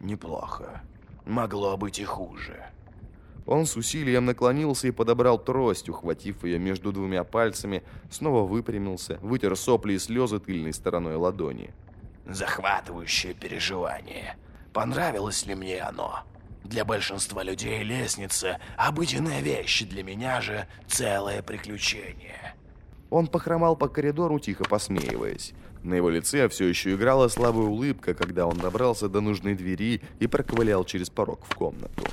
Неплохо. Могло быть и хуже. Он с усилием наклонился и подобрал трость, ухватив ее между двумя пальцами, снова выпрямился, вытер сопли и слезы тыльной стороной ладони. Захватывающее переживание. Понравилось ли мне оно? Для большинства людей лестница – обыденная вещь, для меня же целое приключение. Он похромал по коридору, тихо посмеиваясь. На его лице все еще играла слабая улыбка, когда он добрался до нужной двери и проковылял через порог в комнату.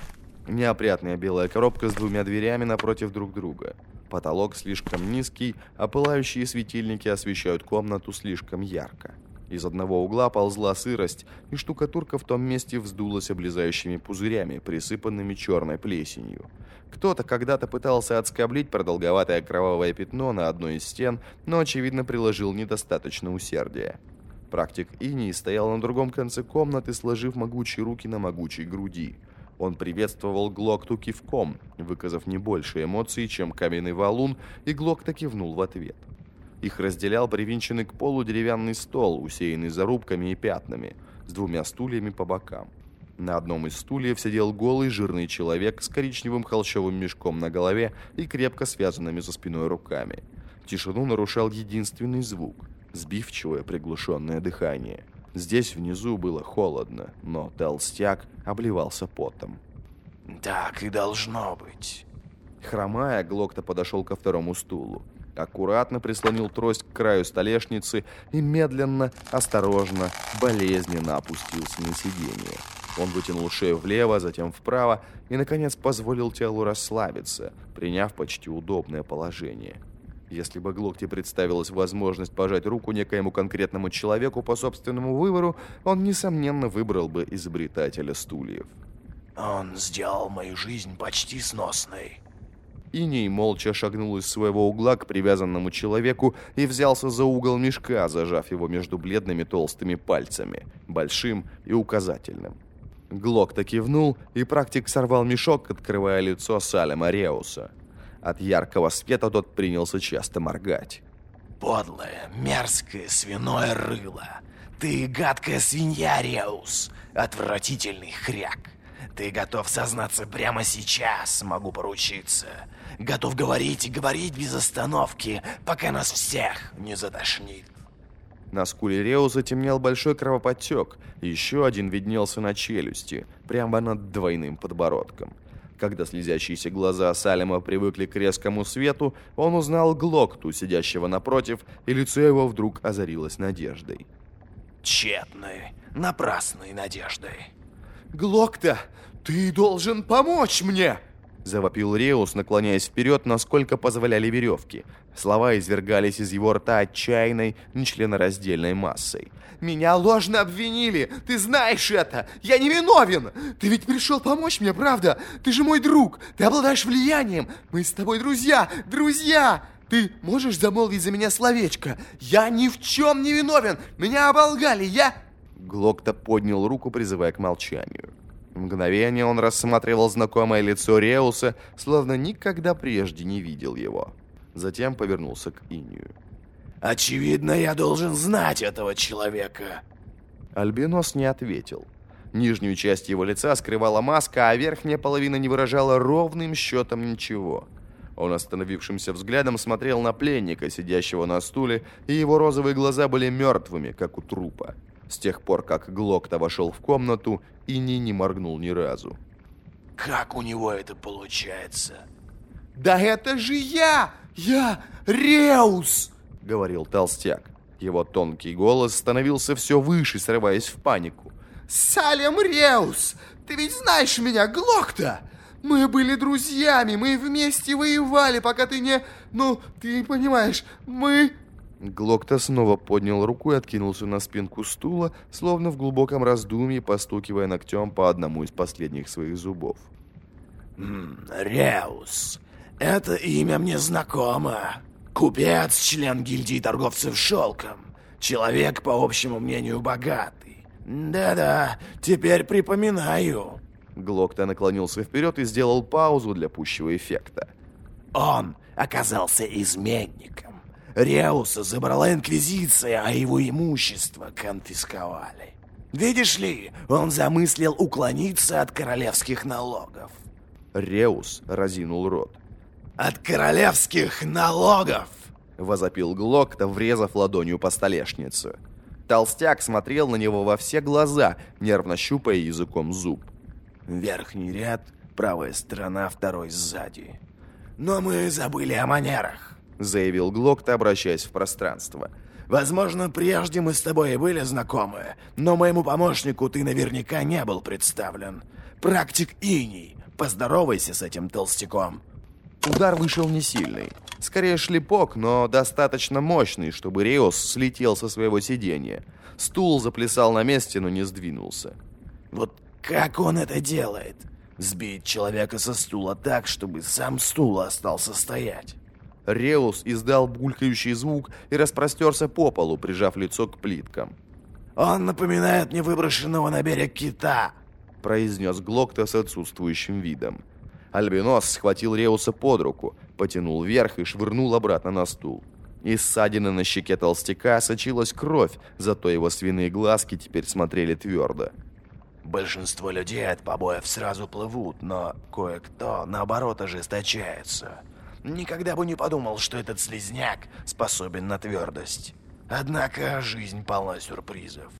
Неопрятная белая коробка с двумя дверями напротив друг друга. Потолок слишком низкий, а пылающие светильники освещают комнату слишком ярко. Из одного угла ползла сырость, и штукатурка в том месте вздулась облезающими пузырями, присыпанными черной плесенью. Кто-то когда-то пытался отскоблить продолговатое кровавое пятно на одной из стен, но, очевидно, приложил недостаточно усердия. Практик Иней стоял на другом конце комнаты, сложив могучие руки на могучей груди. Он приветствовал Глокту кивком, выказав не больше эмоций, чем каменный валун, и Глокта кивнул в ответ. Их разделял привинченный к полу деревянный стол, усеянный зарубками и пятнами, с двумя стульями по бокам. На одном из стульев сидел голый жирный человек с коричневым холщовым мешком на голове и крепко связанными за спиной руками. Тишину нарушал единственный звук – сбивчивое приглушенное дыхание. Здесь внизу было холодно, но толстяк обливался потом. «Так и должно быть». Хромая, Глокта подошел ко второму стулу аккуратно прислонил трость к краю столешницы и медленно, осторожно, болезненно опустился на сиденье. Он вытянул шею влево, затем вправо и, наконец, позволил телу расслабиться, приняв почти удобное положение. Если бы Глокте представилась возможность пожать руку некоему конкретному человеку по собственному выбору, он, несомненно, выбрал бы изобретателя стульев. «Он сделал мою жизнь почти сносной», Иней молча шагнул из своего угла к привязанному человеку и взялся за угол мешка, зажав его между бледными толстыми пальцами, большим и указательным. Глок-то кивнул, и практик сорвал мешок, открывая лицо Салема Реуса. От яркого света тот принялся часто моргать. «Подлое, мерзкое свиное рыло! Ты гадкая свинья, Реус! Отвратительный хряк! Ты готов сознаться прямо сейчас, могу поручиться. Готов говорить и говорить без остановки, пока нас всех не затошнит. На скуле Реуса темнел большой кровоподтек, еще один виднелся на челюсти, прямо над двойным подбородком. Когда слезящиеся глаза Салема привыкли к резкому свету, он узнал Глокту, сидящего напротив, и лицо его вдруг озарилось надеждой. Тщетной, напрасной надеждой. «Глокта, ты должен помочь мне!» Завопил Реус, наклоняясь вперед, насколько позволяли веревки. Слова извергались из его рта отчаянной, нечленораздельной массой. «Меня ложно обвинили! Ты знаешь это! Я не виновен! Ты ведь пришел помочь мне, правда? Ты же мой друг! Ты обладаешь влиянием! Мы с тобой друзья! Друзья!» Ты можешь замолвить за меня словечко? Я ни в чем не виновен! Меня оболгали! Я...» Глокта поднял руку, призывая к молчанию. В мгновение он рассматривал знакомое лицо Реуса, словно никогда прежде не видел его. Затем повернулся к Инию. «Очевидно, я должен знать этого человека». Альбинос не ответил. Нижнюю часть его лица скрывала маска, а верхняя половина не выражала ровным счетом ничего. Он остановившимся взглядом смотрел на пленника, сидящего на стуле, и его розовые глаза были мертвыми, как у трупа. С тех пор, как Глокта вошел в комнату, Ини не моргнул ни разу. «Как у него это получается?» «Да это же я! Я Реус!» — говорил толстяк. Его тонкий голос становился все выше, срываясь в панику. «Салем Реус! Ты ведь знаешь меня, Глокта! Мы были друзьями, мы вместе воевали, пока ты не... Ну, ты понимаешь, мы...» Глокта снова поднял руку и откинулся на спинку стула, словно в глубоком раздумье, постукивая ногтем по одному из последних своих зубов. «Реус, это имя мне знакомо. Купец, член гильдии торговцев шелком. Человек, по общему мнению, богатый. Да-да, теперь припоминаю». Глокта наклонился вперед и сделал паузу для пущего эффекта. «Он оказался изменником. Реуса забрала Инквизиция, а его имущество конфисковали. Видишь ли, он замыслил уклониться от королевских налогов. Реус разинул рот. «От королевских налогов!» — возопил Глокта, врезав ладонью по столешнице. Толстяк смотрел на него во все глаза, нервно щупая языком зуб. «Верхний ряд, правая сторона, второй сзади. Но мы забыли о манерах», — заявил Глокта, обращаясь в пространство. «Возможно, прежде мы с тобой и были знакомы, но моему помощнику ты наверняка не был представлен. Практик Иний, поздоровайся с этим толстяком». Удар вышел не сильный. Скорее шлепок, но достаточно мощный, чтобы Реос слетел со своего сиденья. Стул заплясал на месте, но не сдвинулся. «Вот как он это делает? Сбить человека со стула так, чтобы сам стул остался стоять?» Реус издал булькающий звук и распростерся по полу, прижав лицо к плиткам. «Он напоминает мне выброшенного на берег кита», — произнес Глокта с отсутствующим видом. Альбинос схватил Реуса под руку, потянул вверх и швырнул обратно на стул. Из ссадины на щеке толстяка сочилась кровь, зато его свиные глазки теперь смотрели твердо. «Большинство людей от побоев сразу плывут, но кое-кто, наоборот, ожесточается. Никогда бы не подумал, что этот слизняк способен на твердость. Однако жизнь полна сюрпризов.